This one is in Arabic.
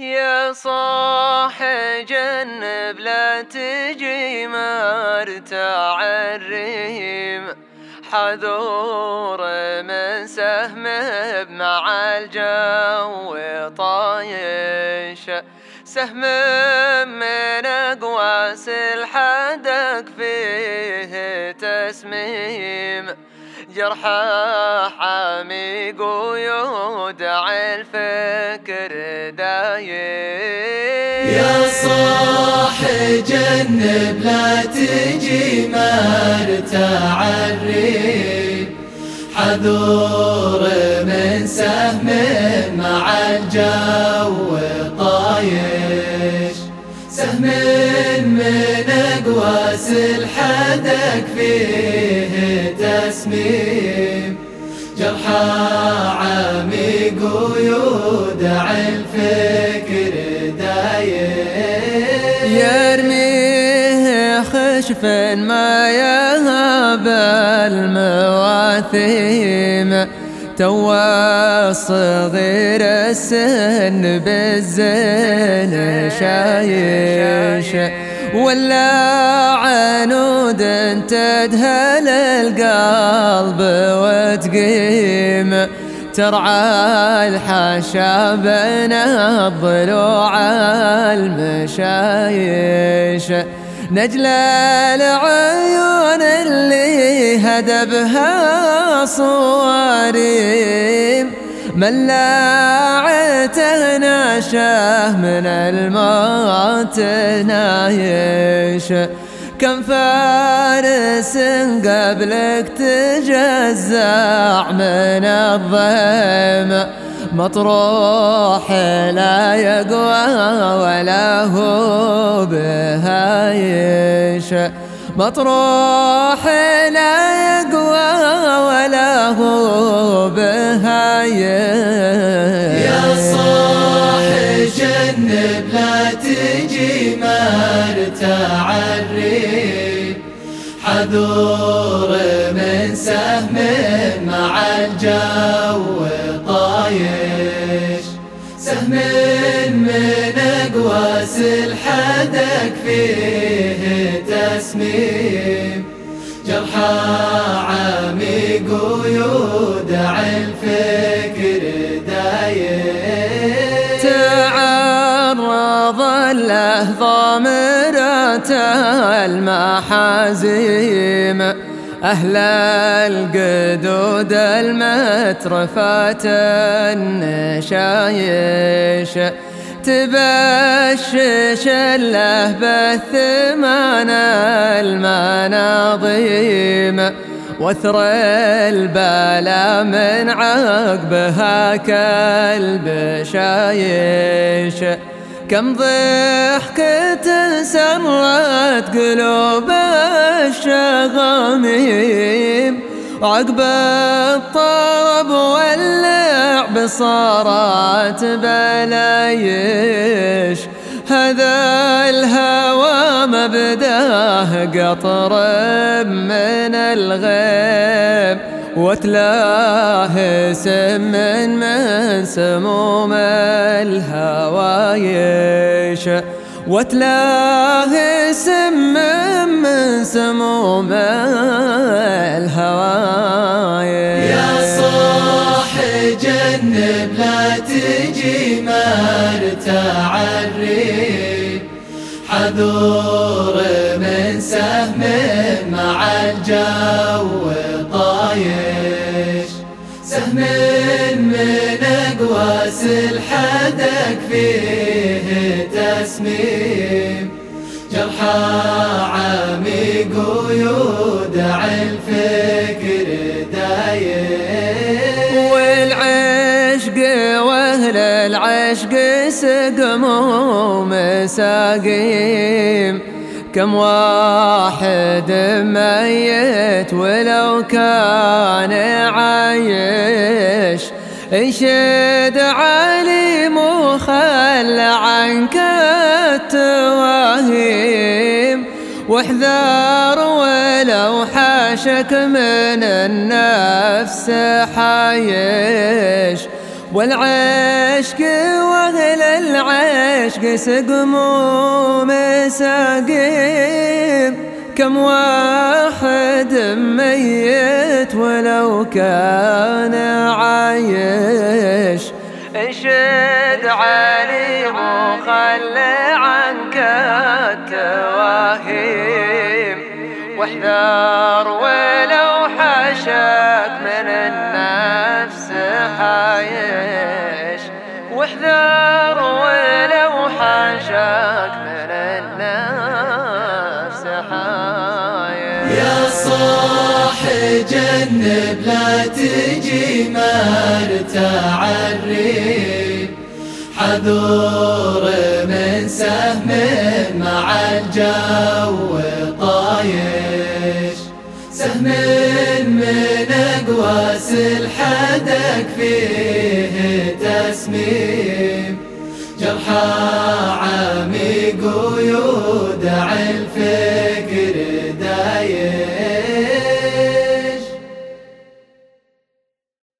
يا صاح جنب لا تجي مرتاع الريم حذور من سهم مع الجو طايش. سهم من أقواس الحدق فيه تسميم. جرحه حامي قيود الفكر دايم. يا صاح جنب لا تجي مرتاع الريب حذور من سهم مع الجو طايش. سهم من اقواس الحدك فيه. تسميم جرحى عامي قيود الفكر دايم. يرميه خشف ما يهاب المواثيم. تو صغير السن بالزين شايش. ولا عنود تدهل القلب وتقيم ترعى الحاشا بين الضلوع المشايش نجل العيون اللي هدبها صواريم ملاعته ناشه من الموت نايش. كم فارس قبلك تجزع من الضيم مطروح لا يقوى ولا هو بهايش. مطروح لا الريب حذور من سهم مع الجو طايش. سهم من أقواس الحدك فيه تسميم. جرحى عامي قيود الفكر دايم. تعرض له ضامرة المحازيم أهل القدود المترفات النشايش. تبشش له بثمان المناظيم وثر البلا من عقبها كلب شايش كم ضحكة سرت قلوب الشغاميم. وعقب الطرب واللعب صارت بلايش. هذا الهوى مبداه قطر من الغيب. وتلاه سم من سموم الهوايش وتلاه سم من سموم الهوايش يا صاح جنب لا تجي مرتاع الريب حذور من سهم مع الجو. طايش سهم من أقواس الحدك فيه تسميم. جرحى عامي قيود الفكر دايم. والعشق وأهل العشق سقموا مساقيم. كم واحد ميت ولو كان عايش. انشد علي مخل عنك التواهيم. واحذر ولو حاشك من النفس حايش. والعشق واهل العين عشق سقم ومساقيم كم واحد ميت ولو كان عايش. انشد علي وخلي عنك التواهيم واحذر يا صاح جنب لا تجي مرتع الريب حذور من سهم مع الجو طايش. سهم من أقواس الحدك فيه تسميم. عميق